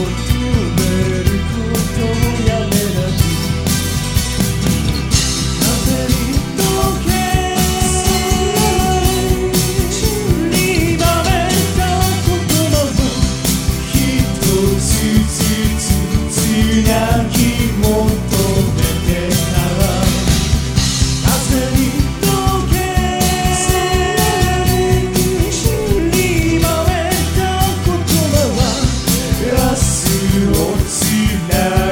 amor see now.